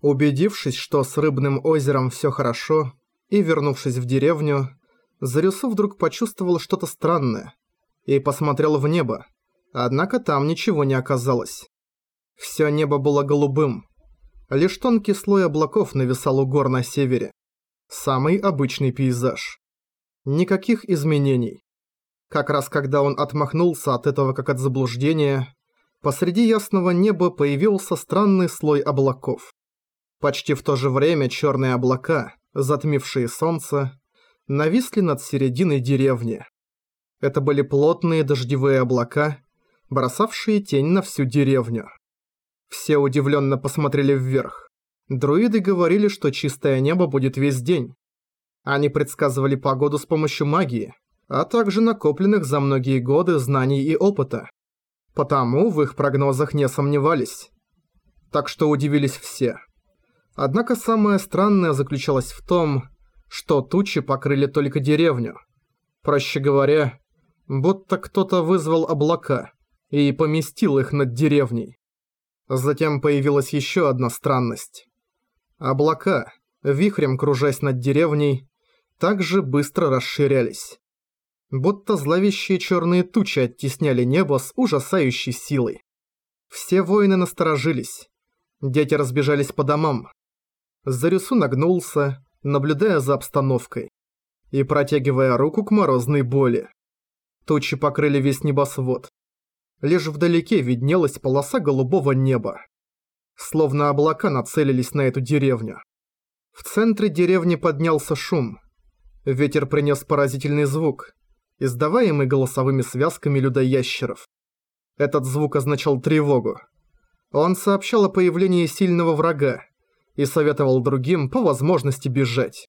Убедившись, что с рыбным озером всё хорошо, и вернувшись в деревню, Зарюсу вдруг почувствовал что-то странное и посмотрел в небо, однако там ничего не оказалось. Всё небо было голубым, лишь тонкий слой облаков нависал у гор на севере. Самый обычный пейзаж. Никаких изменений. Как раз когда он отмахнулся от этого как от заблуждения, посреди ясного неба появился странный слой облаков. Почти в то же время черные облака, затмившие солнце, нависли над серединой деревни. Это были плотные дождевые облака, бросавшие тень на всю деревню. Все удивленно посмотрели вверх. Друиды говорили, что чистое небо будет весь день. Они предсказывали погоду с помощью магии, а также накопленных за многие годы знаний и опыта. Потому в их прогнозах не сомневались. Так что удивились все. Однако самое странное заключалось в том, что тучи покрыли только деревню. Проще говоря, будто кто-то вызвал облака и поместил их над деревней. Затем появилась еще одна странность. Облака, вихрем кружась над деревней, также быстро расширялись. Будто зловещие черные тучи оттесняли небо с ужасающей силой. Все воины насторожились. Дети разбежались по домам. Зарюсу нагнулся, наблюдая за обстановкой и протягивая руку к морозной боли. Тучи покрыли весь небосвод. Лишь вдалеке виднелась полоса голубого неба. Словно облака нацелились на эту деревню. В центре деревни поднялся шум. Ветер принес поразительный звук, издаваемый голосовыми связками людоящеров. Этот звук означал тревогу. Он сообщал о появлении сильного врага, и советовал другим по возможности бежать.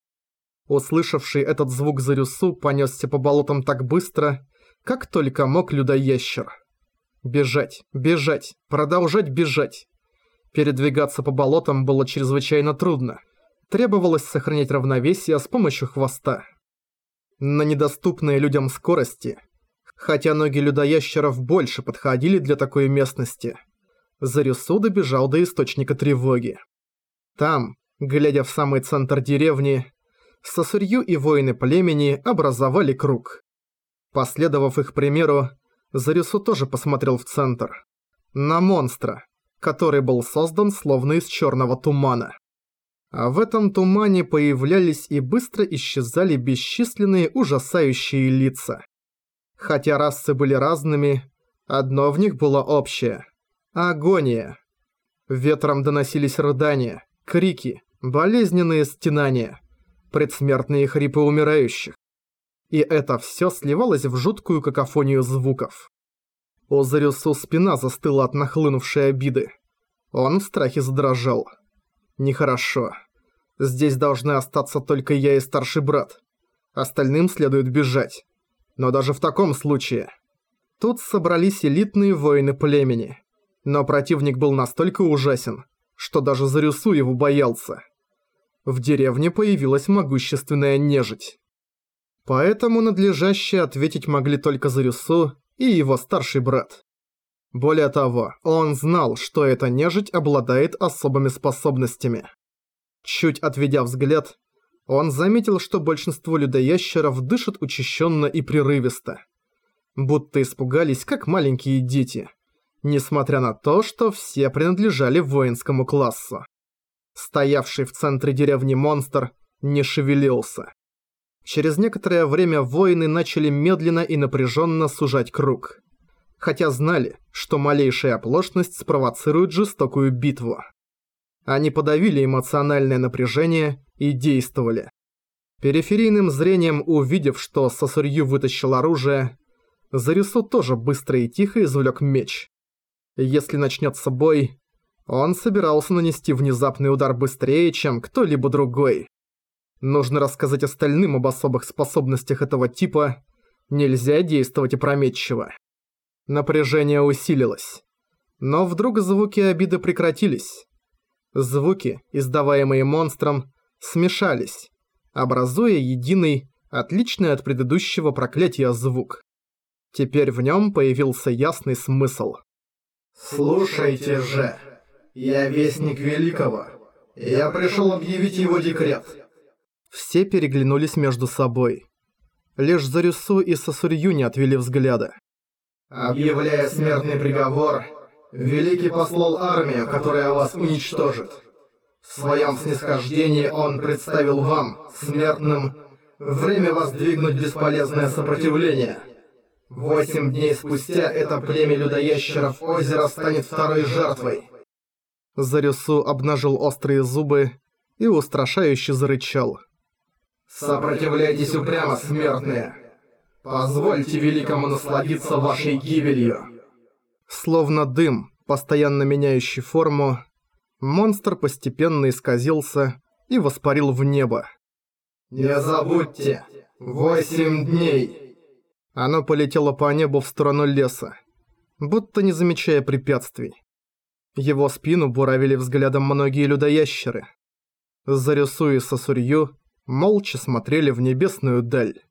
Услышавший этот звук Зарюсу понесся по болотам так быстро, как только мог людоящер. Бежать, бежать, продолжать бежать. Передвигаться по болотам было чрезвычайно трудно. Требовалось сохранять равновесие с помощью хвоста. На недоступные людям скорости, хотя ноги людоящеров больше подходили для такой местности, Зарюсу добежал до источника тревоги. Там, глядя в самый центр деревни, Сосурью и воины племени образовали круг. Последовав их примеру, Зарюсу тоже посмотрел в центр. На монстра, который был создан словно из черного тумана. А в этом тумане появлялись и быстро исчезали бесчисленные ужасающие лица. Хотя расы были разными, одно в них было общее – агония. Ветром доносились рыдания, крики, болезненные стенания, предсмертные хрипы умирающих. И это все сливалось в жуткую какофонию звуков. У спина застыла от нахлынувшей обиды. Он в страхе задрожал. Нехорошо. Здесь должны остаться только я и старший брат. Остальным следует бежать. Но даже в таком случае... Тут собрались элитные воины племени. Но противник был настолько ужасен, что даже Зарюсу его боялся. В деревне появилась могущественная нежить. Поэтому надлежащее ответить могли только Зарюсу и его старший брат. Более того, он знал, что эта нежить обладает особыми способностями. Чуть отведя взгляд, он заметил, что большинство людоящеров дышат учащенно и прерывисто. Будто испугались, как маленькие дети несмотря на то, что все принадлежали воинскому классу. Стоявший в центре деревни монстр не шевелился. Через некоторое время воины начали медленно и напряженно сужать круг. Хотя знали, что малейшая оплошность спровоцирует жестокую битву. Они подавили эмоциональное напряжение и действовали. Периферийным зрением увидев, что Сосурью вытащил оружие, Зарису тоже быстро и тихо извлек меч. Если начнется бой, он собирался нанести внезапный удар быстрее, чем кто-либо другой. Нужно рассказать остальным об особых способностях этого типа, нельзя действовать опрометчиво. Напряжение усилилось. Но вдруг звуки обиды прекратились. Звуки, издаваемые монстром, смешались, образуя единый, отличный от предыдущего проклятия звук. Теперь в нем появился ясный смысл. Слушайте же, я вестник Великого. Я пришел объявить его декрет. Все переглянулись между собой. Лишь Зарюсу и Сосурью не отвели взгляда. Объявляя смертный приговор, Великий послал армию, которая вас уничтожит. В своем снисхождении он представил вам, смертным, время воздвигнуть бесполезное сопротивление. Восемь дней спустя это племя людоящеров озера станет второй жертвой. Зарюсу обнажил острые зубы и устрашающе зарычал. «Сопротивляйтесь упрямо, смертные! Позвольте великому насладиться вашей гибелью!» Словно дым, постоянно меняющий форму, монстр постепенно исказился и воспарил в небо. «Не забудьте! Восемь дней!» Оно полетело по небу в сторону леса, будто не замечая препятствий. Его спину буравили взглядом многие людоящеры. Зарюсу и Сосурью молча смотрели в небесную даль.